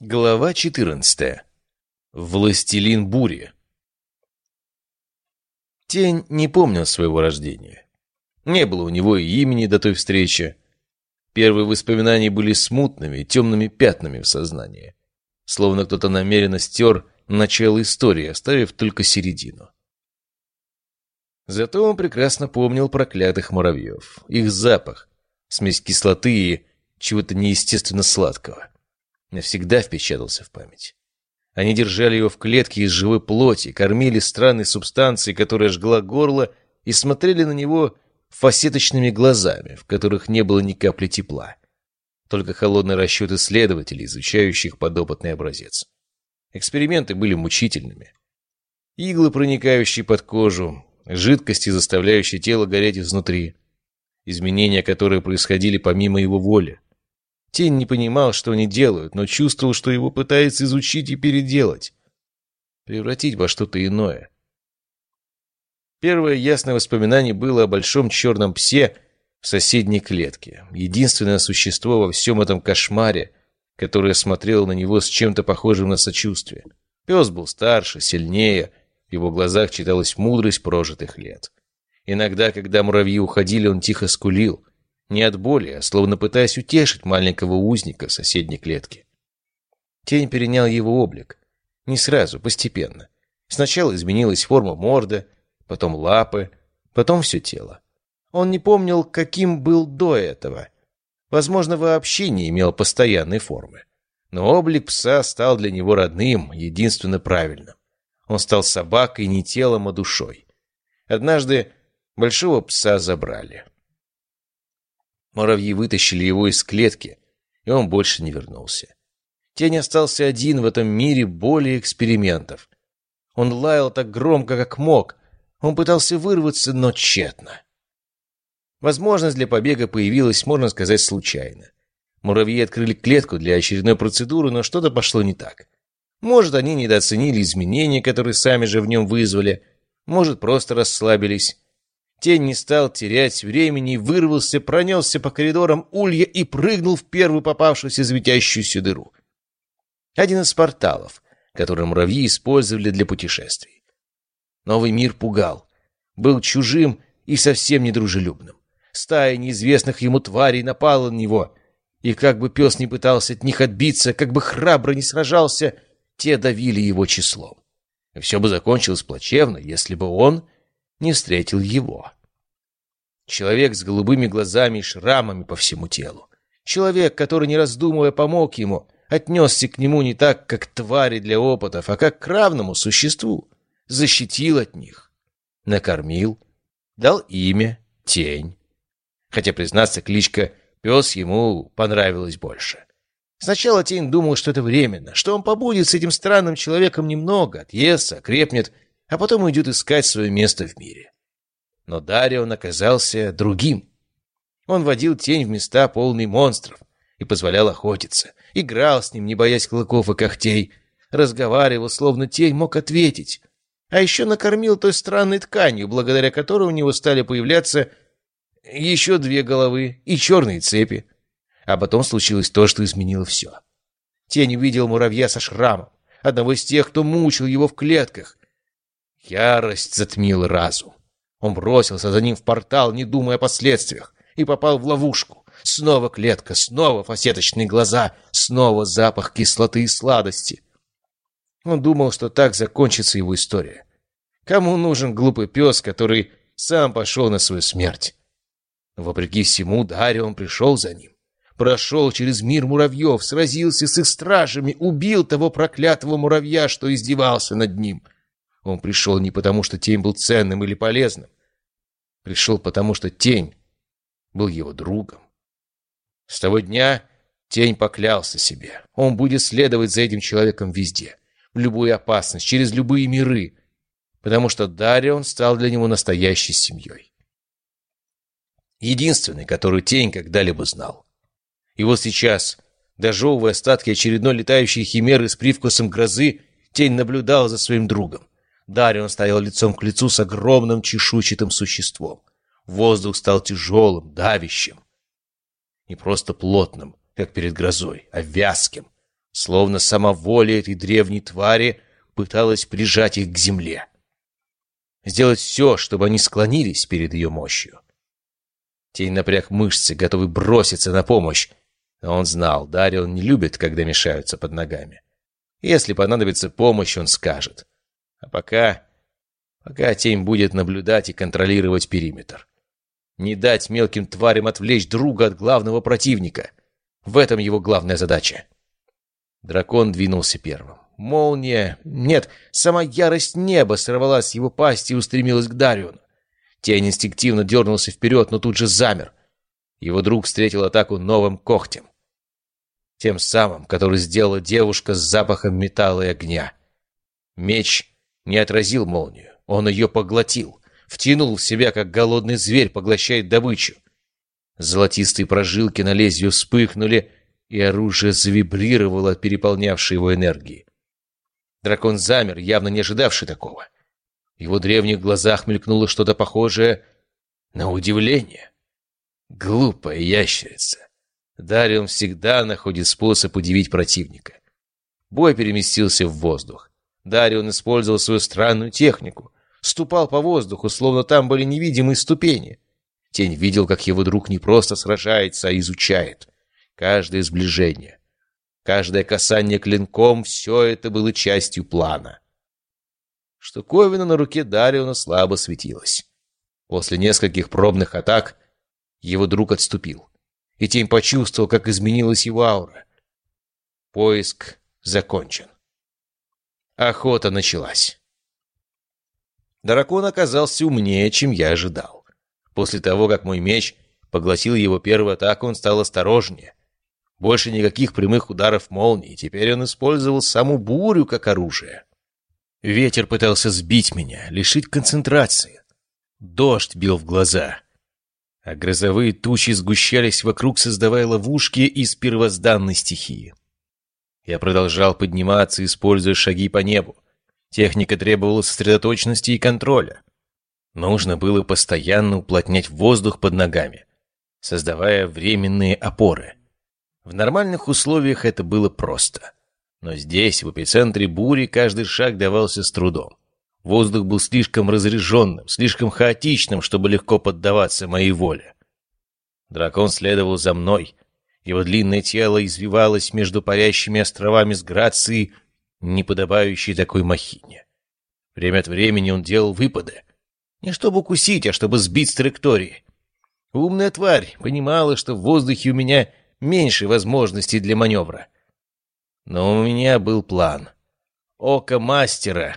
Глава 14. Властелин бури. Тень не помнил своего рождения. Не было у него и имени до той встречи. Первые воспоминания были смутными, темными пятнами в сознании. Словно кто-то намеренно стер начало истории, оставив только середину. Зато он прекрасно помнил проклятых муравьев, их запах, смесь кислоты и чего-то неестественно сладкого навсегда впечатался в память. Они держали его в клетке из живой плоти, кормили странной субстанцией, которая жгла горло, и смотрели на него фасеточными глазами, в которых не было ни капли тепла. Только холодный расчет исследователей, изучающих подопытный образец. Эксперименты были мучительными. Иглы, проникающие под кожу, жидкости, заставляющие тело гореть изнутри. Изменения, которые происходили помимо его воли. Тень не понимал, что они делают, но чувствовал, что его пытается изучить и переделать. Превратить во что-то иное. Первое ясное воспоминание было о большом черном псе в соседней клетке. Единственное существо во всем этом кошмаре, которое смотрело на него с чем-то похожим на сочувствие. Пес был старше, сильнее, в его глазах читалась мудрость прожитых лет. Иногда, когда муравьи уходили, он тихо скулил — не от боли, а словно пытаясь утешить маленького узника соседней клетке. Тень перенял его облик. Не сразу, постепенно. Сначала изменилась форма морды, потом лапы, потом все тело. Он не помнил, каким был до этого. Возможно, вообще не имел постоянной формы. Но облик пса стал для него родным, единственно правильным. Он стал собакой не телом, а душой. Однажды большого пса забрали. Муравьи вытащили его из клетки, и он больше не вернулся. Тень остался один в этом мире более экспериментов. Он лаял так громко, как мог. Он пытался вырваться, но тщетно. Возможность для побега появилась, можно сказать, случайно. Муравьи открыли клетку для очередной процедуры, но что-то пошло не так. Может, они недооценили изменения, которые сами же в нем вызвали, может, просто расслабились. Тень не стал терять времени, вырвался, пронесся по коридорам улья и прыгнул в первую попавшуюся светящуюся дыру. Один из порталов, который муравьи использовали для путешествий. Новый мир пугал. Был чужим и совсем недружелюбным. Стая неизвестных ему тварей напала на него, и как бы пес не пытался от них отбиться, как бы храбро не сражался, те давили его числом. Все бы закончилось плачевно, если бы он не встретил его. Человек с голубыми глазами и шрамами по всему телу. Человек, который, не раздумывая, помог ему, отнесся к нему не так, как твари для опытов, а как к равному существу. Защитил от них. Накормил. Дал имя Тень. Хотя, признаться, кличка Пес ему понравилась больше. Сначала Тень думал, что это временно, что он побудет с этим странным человеком немного, отъестся, крепнет, а потом уйдет искать свое место в мире. Но Дарион оказался другим. Он водил тень в места, полные монстров, и позволял охотиться. Играл с ним, не боясь клыков и когтей. Разговаривал, словно тень мог ответить. А еще накормил той странной тканью, благодаря которой у него стали появляться еще две головы и черные цепи. А потом случилось то, что изменило все. Тень увидел муравья со шрамом, одного из тех, кто мучил его в клетках. Ярость затмила разум. Он бросился за ним в портал, не думая о последствиях, и попал в ловушку. Снова клетка, снова фасеточные глаза, снова запах кислоты и сладости. Он думал, что так закончится его история. Кому нужен глупый пес, который сам пошел на свою смерть? вопреки всему, Дарион пришел за ним. Прошел через мир муравьев, сразился с их стражами, убил того проклятого муравья, что издевался над ним — он пришел не потому, что тень был ценным или полезным. Пришел потому, что тень был его другом. С того дня тень поклялся себе. Он будет следовать за этим человеком везде, в любую опасность, через любые миры, потому что Дарион стал для него настоящей семьей. Единственный, который тень когда-либо знал. И вот сейчас, дожевывая остатки очередной летающей химеры с привкусом грозы, тень наблюдал за своим другом. Дарион стоял лицом к лицу с огромным чешуйчатым существом. Воздух стал тяжелым, давящим. Не просто плотным, как перед грозой, а вязким, Словно сама воля этой древней твари пыталась прижать их к земле. Сделать все, чтобы они склонились перед ее мощью. Тень напряг мышцы, готовый броситься на помощь. Но он знал, Дарион не любит, когда мешаются под ногами. Если понадобится помощь, он скажет. А пока... Пока тень будет наблюдать и контролировать периметр. Не дать мелким тварям отвлечь друга от главного противника. В этом его главная задача. Дракон двинулся первым. Молния... Нет, сама ярость неба сорвалась с его пасти и устремилась к Дариону. Тень инстинктивно дернулся вперед, но тут же замер. Его друг встретил атаку новым когтем. Тем самым, который сделала девушка с запахом металла и огня. Меч не отразил молнию. Он ее поглотил. Втянул в себя, как голодный зверь поглощает добычу. Золотистые прожилки на лезвие вспыхнули, и оружие завибрировало от переполнявшей его энергии. Дракон замер, явно не ожидавший такого. В его древних глазах мелькнуло что-то похожее на удивление. Глупая ящерица. Дарион всегда находит способ удивить противника. Бой переместился в воздух. Дарион использовал свою странную технику. Ступал по воздуху, словно там были невидимые ступени. Тень видел, как его друг не просто сражается, а изучает. Каждое сближение, каждое касание клинком — все это было частью плана. Штуковина на руке Дариона слабо светилась. После нескольких пробных атак его друг отступил, и Тень почувствовал, как изменилась его аура. Поиск закончен. Охота началась. Дракон оказался умнее, чем я ожидал. После того, как мой меч поглотил его первую атаку, он стал осторожнее, больше никаких прямых ударов молнии. Теперь он использовал саму бурю как оружие. Ветер пытался сбить меня, лишить концентрации. Дождь бил в глаза. А грозовые тучи сгущались вокруг, создавая ловушки из первозданной стихии. Я продолжал подниматься, используя шаги по небу. Техника требовала сосредоточенности и контроля. Нужно было постоянно уплотнять воздух под ногами, создавая временные опоры. В нормальных условиях это было просто. Но здесь, в эпицентре бури, каждый шаг давался с трудом. Воздух был слишком разряженным, слишком хаотичным, чтобы легко поддаваться моей воле. Дракон следовал за мной. Его длинное тело извивалось между парящими островами с грацией, не подобающей такой махине. Время от времени он делал выпады. Не чтобы укусить, а чтобы сбить с траектории. Умная тварь понимала, что в воздухе у меня меньше возможностей для маневра. Но у меня был план. Око мастера.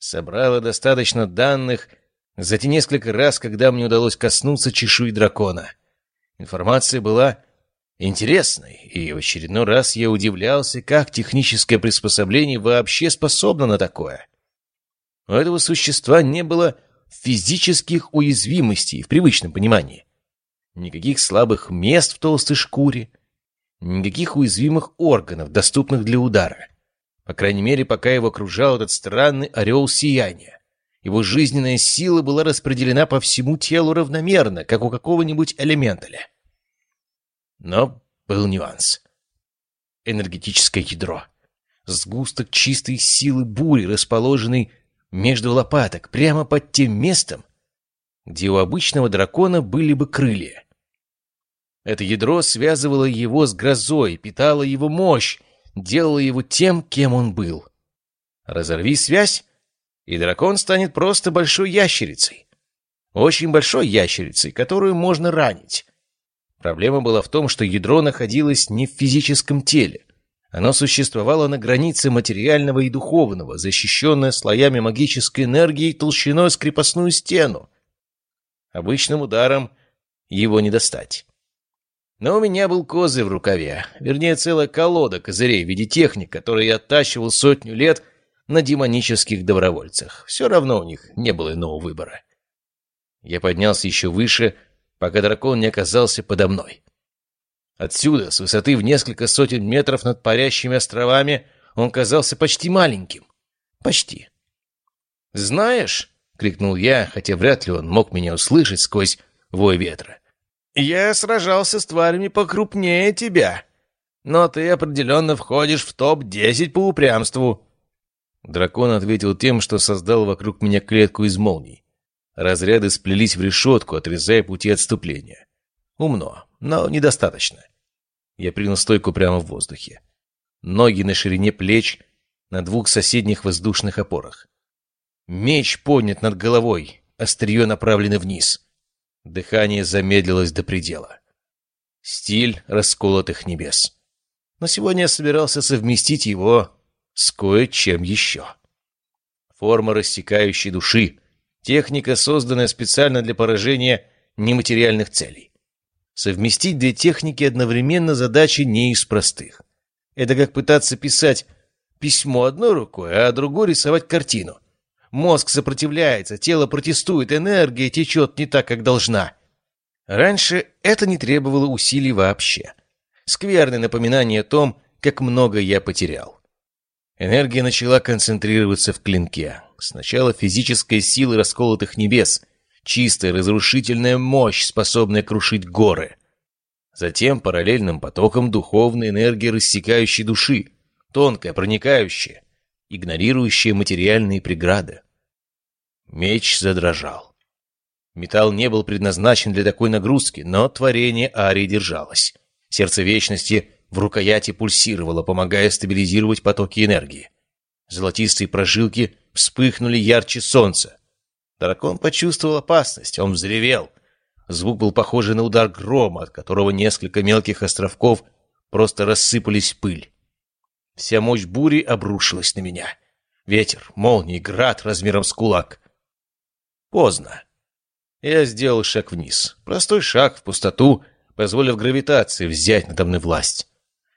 Собрало достаточно данных за те несколько раз, когда мне удалось коснуться чешуи дракона. Информация была интересной, и в очередной раз я удивлялся, как техническое приспособление вообще способно на такое. У этого существа не было физических уязвимостей в привычном понимании. Никаких слабых мест в толстой шкуре. Никаких уязвимых органов, доступных для удара. По крайней мере, пока его окружал этот странный орел сияния. Его жизненная сила была распределена по всему телу равномерно, как у какого-нибудь элементаля. Но был нюанс. Энергетическое ядро. Сгусток чистой силы бури, расположенный между лопаток, прямо под тем местом, где у обычного дракона были бы крылья. Это ядро связывало его с грозой, питало его мощь, делало его тем, кем он был. Разорви связь, и дракон станет просто большой ящерицей. Очень большой ящерицей, которую можно ранить. Проблема была в том, что ядро находилось не в физическом теле. Оно существовало на границе материального и духовного, защищенное слоями магической энергии толщиной с крепостную стену. Обычным ударом его не достать. Но у меня был козырь в рукаве, вернее, целая колода козырей в виде техник, которые я оттачивал сотню лет на демонических добровольцах. Все равно у них не было иного выбора. Я поднялся еще выше, пока дракон не оказался подо мной. Отсюда, с высоты в несколько сотен метров над парящими островами, он казался почти маленьким. Почти. «Знаешь», крикнул я, хотя вряд ли он мог меня услышать сквозь вой ветра. «Я сражался с тварями покрупнее тебя. Но ты определенно входишь в топ-10 по упрямству». Дракон ответил тем, что создал вокруг меня клетку из молний. Разряды сплелись в решетку, отрезая пути отступления. Умно, но недостаточно. Я принял стойку прямо в воздухе. Ноги на ширине плеч, на двух соседних воздушных опорах. Меч поднят над головой, острие направлено вниз. Дыхание замедлилось до предела. Стиль расколотых небес. Но сегодня я собирался совместить его с кое-чем еще. Форма рассекающей души. Техника, созданная специально для поражения нематериальных целей. Совместить две техники одновременно задача не из простых. Это как пытаться писать письмо одной рукой, а другой рисовать картину. Мозг сопротивляется, тело протестует, энергия течет не так, как должна. Раньше это не требовало усилий вообще. Скверное напоминание о том, как много я потерял. Энергия начала концентрироваться в клинке. Сначала физическая сила расколотых небес, чистая разрушительная мощь, способная крушить горы. Затем параллельным потоком духовной энергии рассекающей души, тонкая, проникающая, игнорирующая материальные преграды. Меч задрожал. Металл не был предназначен для такой нагрузки, но творение Арии держалось. Сердце Вечности в рукояти пульсировало, помогая стабилизировать потоки энергии. Золотистые прожилки вспыхнули ярче солнца. Дракон почувствовал опасность, он взревел. Звук был похож на удар грома, от которого несколько мелких островков просто рассыпались в пыль. Вся мощь бури обрушилась на меня. Ветер, молнии, град размером с кулак. Поздно. Я сделал шаг вниз. Простой шаг в пустоту, позволив гравитации взять надо мной власть.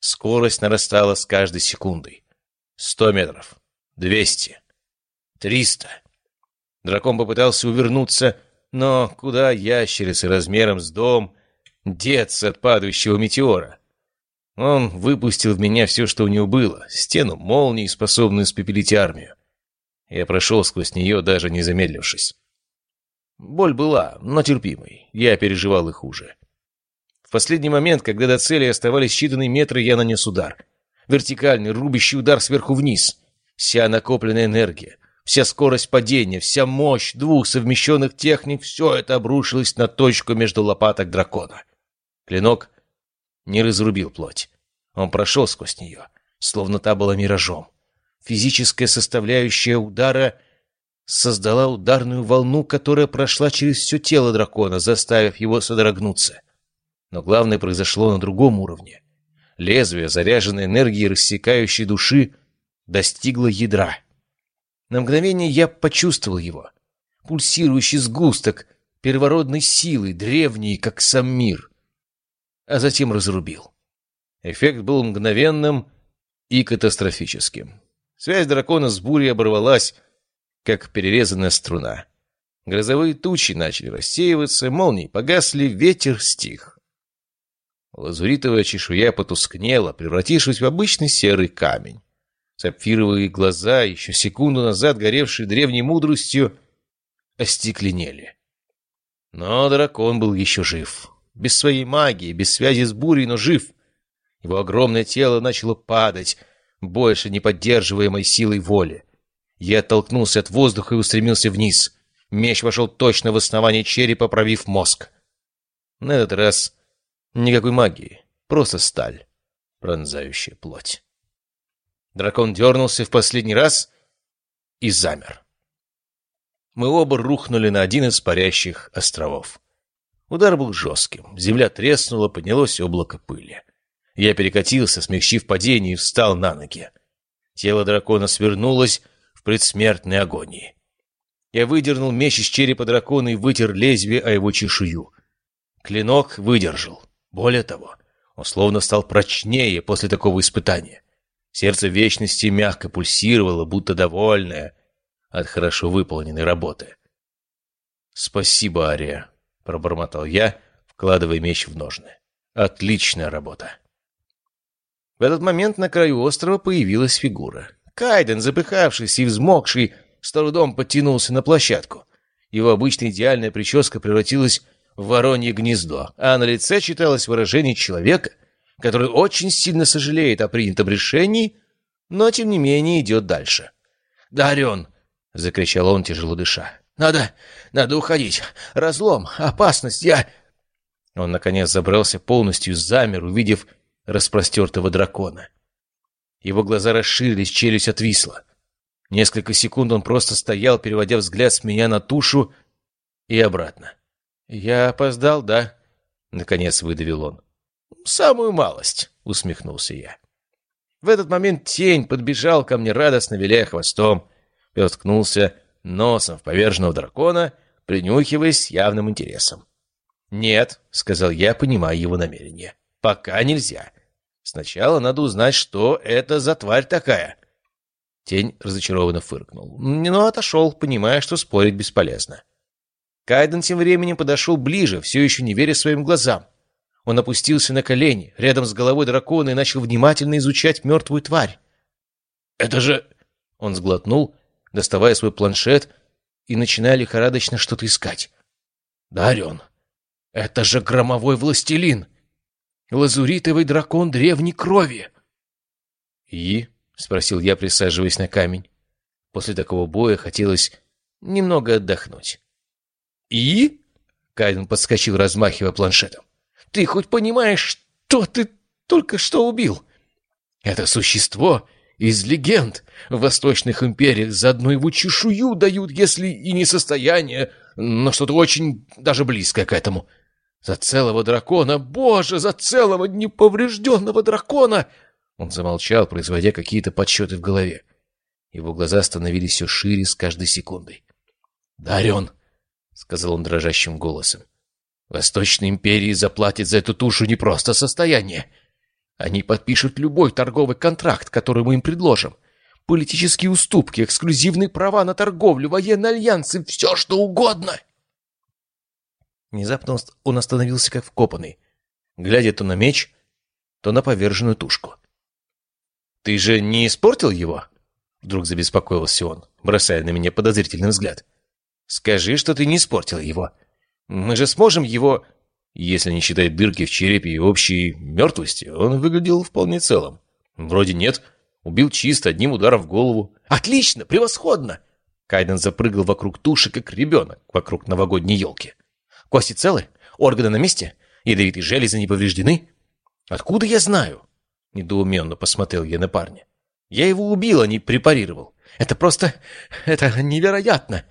Скорость нарастала с каждой секундой. Сто метров. Двести. Триста. Дракон попытался увернуться, но куда ящерицы размером с дом деться от падающего метеора? Он выпустил в меня все, что у него было, стену молний, способную спепелить армию. Я прошел сквозь нее, даже не замедлившись. Боль была, но терпимой. Я переживал и хуже. В последний момент, когда до цели оставались считанные метры, я нанес удар. Вертикальный, рубящий удар сверху вниз. Вся накопленная энергия, вся скорость падения, вся мощь двух совмещенных техник — все это обрушилось на точку между лопаток дракона. Клинок не разрубил плоть. Он прошел сквозь нее, словно та была миражом. Физическая составляющая удара создала ударную волну, которая прошла через все тело дракона, заставив его содрогнуться. Но главное произошло на другом уровне. Лезвие, заряженное энергией рассекающей души, достигло ядра. На мгновение я почувствовал его. Пульсирующий сгусток первородной силы, древний, как сам мир. А затем разрубил. Эффект был мгновенным и катастрофическим. Связь дракона с бурей оборвалась, как перерезанная струна. Грозовые тучи начали рассеиваться, молнии погасли, ветер стих. Лазуритовая чешуя потускнела, превратившись в обычный серый камень. Сапфировые глаза, еще секунду назад горевшие древней мудростью, остекленели. Но дракон был еще жив. Без своей магии, без связи с бурей, но жив. Его огромное тело начало падать, больше не поддерживаемой силой воли. Я оттолкнулся от воздуха и устремился вниз. Меч вошел точно в основание черепа, пробив мозг. На этот раз Никакой магии, просто сталь, пронзающая плоть. Дракон дернулся в последний раз и замер. Мы оба рухнули на один из парящих островов. Удар был жестким, земля треснула, поднялось облако пыли. Я перекатился, смягчив падение, и встал на ноги. Тело дракона свернулось в предсмертной агонии. Я выдернул меч из черепа дракона и вытер лезвие о его чешую. Клинок выдержал. Более того, он словно стал прочнее после такого испытания. Сердце вечности мягко пульсировало, будто довольное от хорошо выполненной работы. «Спасибо, Ария», — пробормотал я, вкладывая меч в ножны. «Отличная работа». В этот момент на краю острова появилась фигура. Кайден, запыхавшийся и взмокший, с трудом подтянулся на площадку. Его обычная идеальная прическа превратилась в воронье гнездо, а на лице читалось выражение человека, который очень сильно сожалеет о принятом решении, но тем не менее идет дальше. «Дарен!» — закричал он, тяжело дыша. «Надо... надо уходить! Разлом! Опасность! Я...» Он, наконец, забрался полностью, замер, увидев распростертого дракона. Его глаза расширились, челюсть отвисла. Несколько секунд он просто стоял, переводя взгляд с меня на тушу и обратно. «Я опоздал, да?» — наконец выдавил он. «Самую малость», — усмехнулся я. В этот момент тень подбежал ко мне, радостно виляя хвостом. Пес ткнулся носом в поверженного дракона, принюхиваясь явным интересом. «Нет», — сказал я, понимая его намерение. «Пока нельзя. Сначала надо узнать, что это за тварь такая». Тень разочарованно фыркнул, но отошел, понимая, что спорить бесполезно. Кайден тем временем подошел ближе, все еще не веря своим глазам. Он опустился на колени, рядом с головой дракона, и начал внимательно изучать мертвую тварь. «Это же...» Он сглотнул, доставая свой планшет и начиная лихорадочно что-то искать. «Дарен, это же громовой властелин! Лазуритовый дракон древней крови!» «И?» — спросил я, присаживаясь на камень. После такого боя хотелось немного отдохнуть. «И?» — Кайден подскочил, размахивая планшетом. «Ты хоть понимаешь, что ты только что убил? Это существо из легенд в восточных империях за одну его чешую дают, если и не состояние, но что-то очень даже близкое к этому. За целого дракона, боже, за целого неповрежденного дракона!» Он замолчал, производя какие-то подсчеты в голове. Его глаза становились все шире с каждой секундой. «Дарен!» — сказал он дрожащим голосом. «Восточной империи заплатит за эту тушу не просто состояние. Они подпишут любой торговый контракт, который мы им предложим. Политические уступки, эксклюзивные права на торговлю, военные альянсы, все что угодно!» Внезапно он остановился как вкопанный, глядя то на меч, то на поверженную тушку. «Ты же не испортил его?» Вдруг забеспокоился он, бросая на меня подозрительный взгляд. Скажи, что ты не испортил его. Мы же сможем его... Если не считать дырки в черепе и общей мертвости, он выглядел вполне целым. Вроде нет. Убил чисто, одним ударом в голову. Отлично, превосходно! Кайден запрыгал вокруг туши, как ребенок, вокруг новогодней елки. Кости целы? Органы на месте? Ядовитые железы не повреждены? Откуда я знаю? Недоуменно посмотрел я на парня. Я его убил, а не препарировал. Это просто... это невероятно!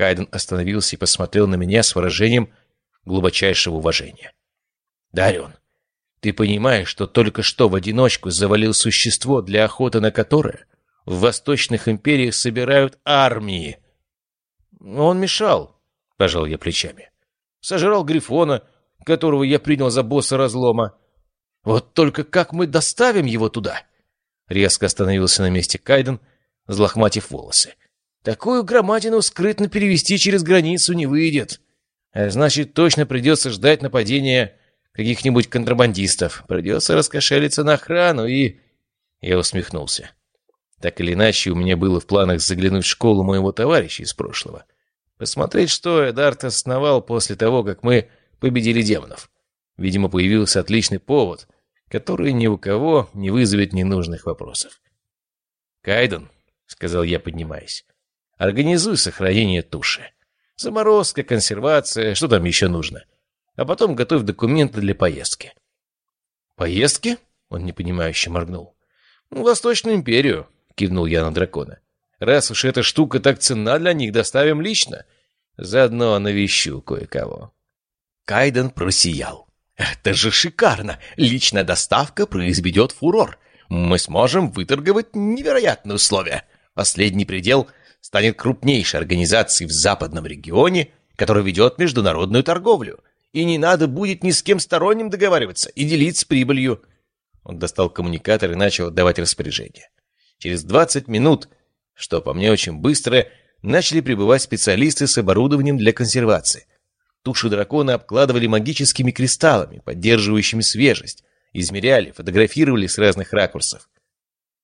Кайден остановился и посмотрел на меня с выражением глубочайшего уважения. «Дарион, ты понимаешь, что только что в одиночку завалил существо, для охоты на которое в восточных империях собирают армии?» «Он мешал», — пожал я плечами. «Сожрал Грифона, которого я принял за босса разлома. Вот только как мы доставим его туда?» Резко остановился на месте Кайден, взлохматив волосы. Такую громадину скрытно перевести через границу не выйдет. А значит, точно придется ждать нападения каких-нибудь контрабандистов. Придется раскошелиться на охрану и... Я усмехнулся. Так или иначе, у меня было в планах заглянуть в школу моего товарища из прошлого. Посмотреть, что Эдарт основал после того, как мы победили демонов. Видимо, появился отличный повод, который ни у кого не вызовет ненужных вопросов. «Кайден», — сказал я, поднимаясь, Организуй сохранение туши. Заморозка, консервация, что там еще нужно. А потом готовь документы для поездки. Поездки? Он непонимающе моргнул. В Восточную империю, кивнул я на дракона. Раз уж эта штука так ценна для них, доставим лично. Заодно навещу кое-кого. Кайден просиял. «Это же шикарно! Личная доставка произведет фурор. Мы сможем выторговать невероятные условия. Последний предел станет крупнейшей организацией в западном регионе, которая ведет международную торговлю. И не надо будет ни с кем сторонним договариваться и делиться прибылью. Он достал коммуникатор и начал отдавать распоряжение. Через 20 минут, что по мне очень быстро, начали прибывать специалисты с оборудованием для консервации. Тушу дракона обкладывали магическими кристаллами, поддерживающими свежесть, измеряли, фотографировали с разных ракурсов.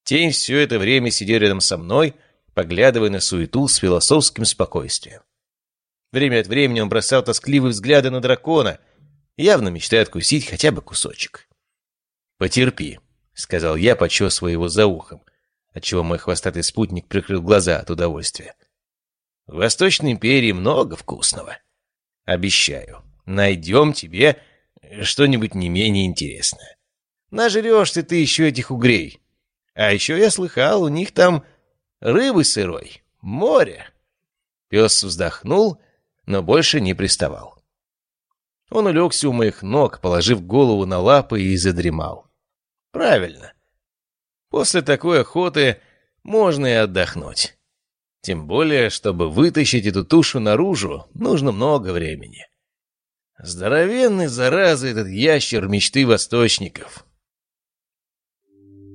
Тень все это время сидел рядом со мной, поглядывая на суету с философским спокойствием. Время от времени он бросал тоскливые взгляды на дракона, явно мечтая откусить хотя бы кусочек. «Потерпи», — сказал я, почесывая его за ухом, отчего мой хвостатый спутник прикрыл глаза от удовольствия. «В Восточной империи много вкусного. Обещаю, найдем тебе что-нибудь не менее интересное. Нажрешься ты еще этих угрей. А еще я слыхал, у них там рыбы сырой, море». Пес вздохнул, но больше не приставал. Он улегся у моих ног, положив голову на лапы и задремал. Правильно. После такой охоты можно и отдохнуть. Тем более, чтобы вытащить эту тушу наружу, нужно много времени. Здоровенный, зараза, этот ящер мечты восточников.